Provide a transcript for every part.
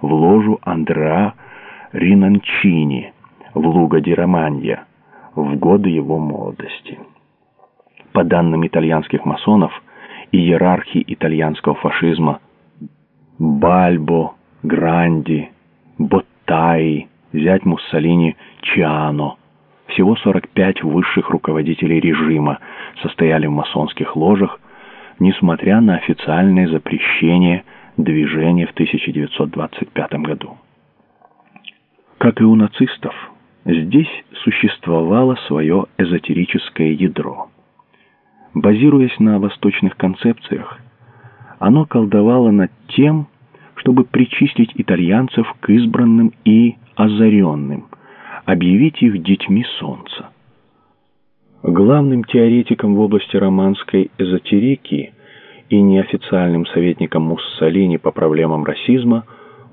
в ложу Андреа Ринанчини в Луга-ди-Романья в годы его молодости. По данным итальянских масонов, иерархи итальянского фашизма Бальбо, Гранди, Боттаи, зять Муссолини Чиано, всего 45 высших руководителей режима состояли в масонских ложах, несмотря на официальное запрещение движения в 1925 году. Как и у нацистов, здесь существовало свое эзотерическое ядро. Базируясь на восточных концепциях, оно колдовало над тем, чтобы причислить итальянцев к избранным и озаренным, объявить их детьми солнца. Главным теоретиком в области романской эзотерики и неофициальным советником Муссолини по проблемам расизма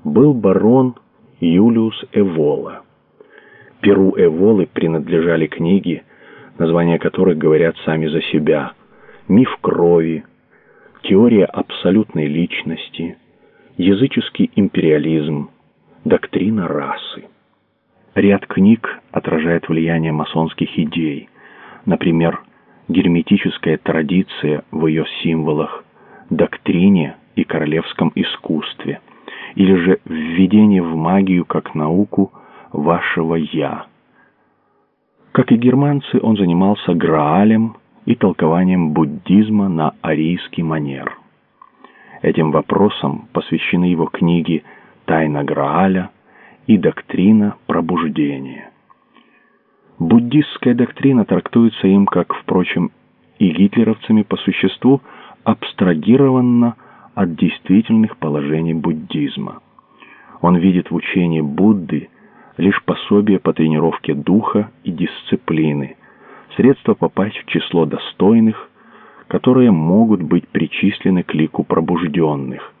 был барон Юлиус Эвола. Перу Эволы принадлежали книги, названия которых говорят сами за себя. «Миф крови», «Теория абсолютной личности», «Языческий империализм», «Доктрина расы». Ряд книг отражает влияние масонских идей, например, герметическая традиция в ее символах, доктрине и королевском искусстве, или же введение в магию как науку вашего «я». Как и германцы, он занимался Граалем и толкованием буддизма на арийский манер. Этим вопросам посвящены его книги «Тайна Грааля» и «Доктрина пробуждения». Буддистская доктрина трактуется им, как, впрочем, и гитлеровцами по существу, абстрагированно от действительных положений буддизма. Он видит в учении Будды лишь пособие по тренировке духа и дисциплины, средство попасть в число достойных, которые могут быть причислены к лику пробужденных.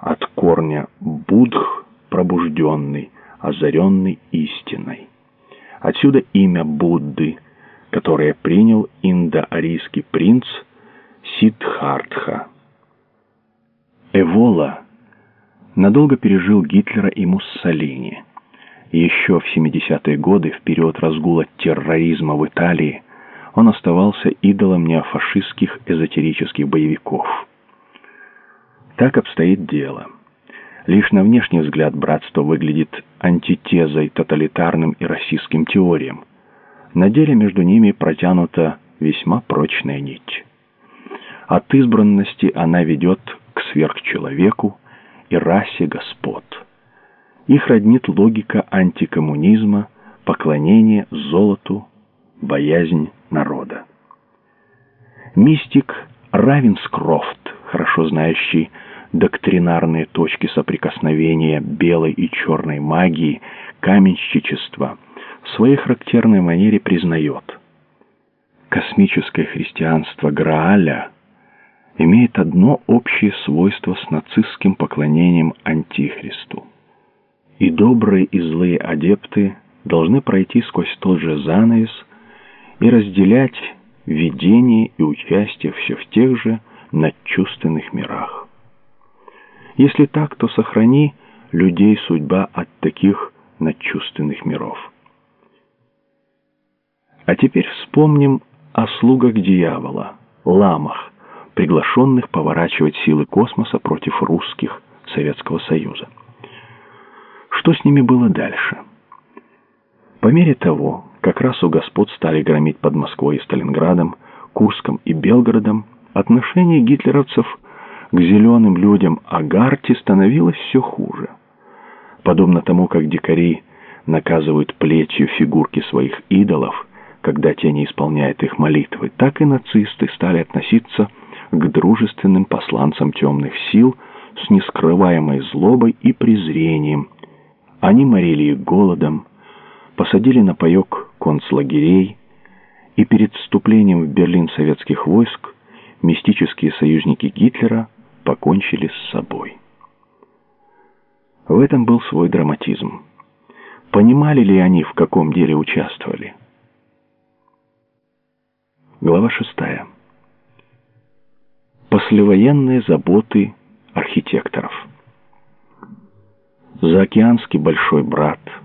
От корня «будх» – пробужденный, озаренный истиной. Отсюда имя Будды, которое принял индоарийский принц Сиддхартха. Эвола надолго пережил Гитлера и Муссолини – еще в 70-е годы, в период разгула терроризма в Италии, он оставался идолом неофашистских эзотерических боевиков. Так обстоит дело. Лишь на внешний взгляд братство выглядит антитезой тоталитарным и расистским теориям. На деле между ними протянута весьма прочная нить. От избранности она ведет к сверхчеловеку и расе господ. Их роднит логика антикоммунизма, поклонение золоту, боязнь народа. Мистик Равенскрофт, хорошо знающий доктринарные точки соприкосновения белой и черной магии, каменщичества, в своей характерной манере признает. Космическое христианство Грааля имеет одно общее свойство с нацистским поклонением Антихристу и добрые и злые адепты должны пройти сквозь тот же занавес и разделять видение и участие все в тех же надчувственных мирах. Если так, то сохрани людей судьба от таких надчувственных миров. А теперь вспомним о слугах дьявола, ламах, приглашенных поворачивать силы космоса против русских Советского Союза. Что с ними было дальше? По мере того, как раз у господ стали громить под Москвой и Сталинградом, Курском и Белгородом, отношение гитлеровцев к зеленым людям Агарти становилось все хуже. Подобно тому, как дикари наказывают плетью фигурки своих идолов, когда те не исполняют их молитвы, так и нацисты стали относиться к дружественным посланцам темных сил с нескрываемой злобой и презрением, они морили их голодом, посадили на паек концлагерей, и перед вступлением в Берлин советских войск мистические союзники Гитлера покончили с собой. В этом был свой драматизм. Понимали ли они, в каком деле участвовали? Глава шестая. Послевоенные заботы архитекторов. заокеанский большой брат –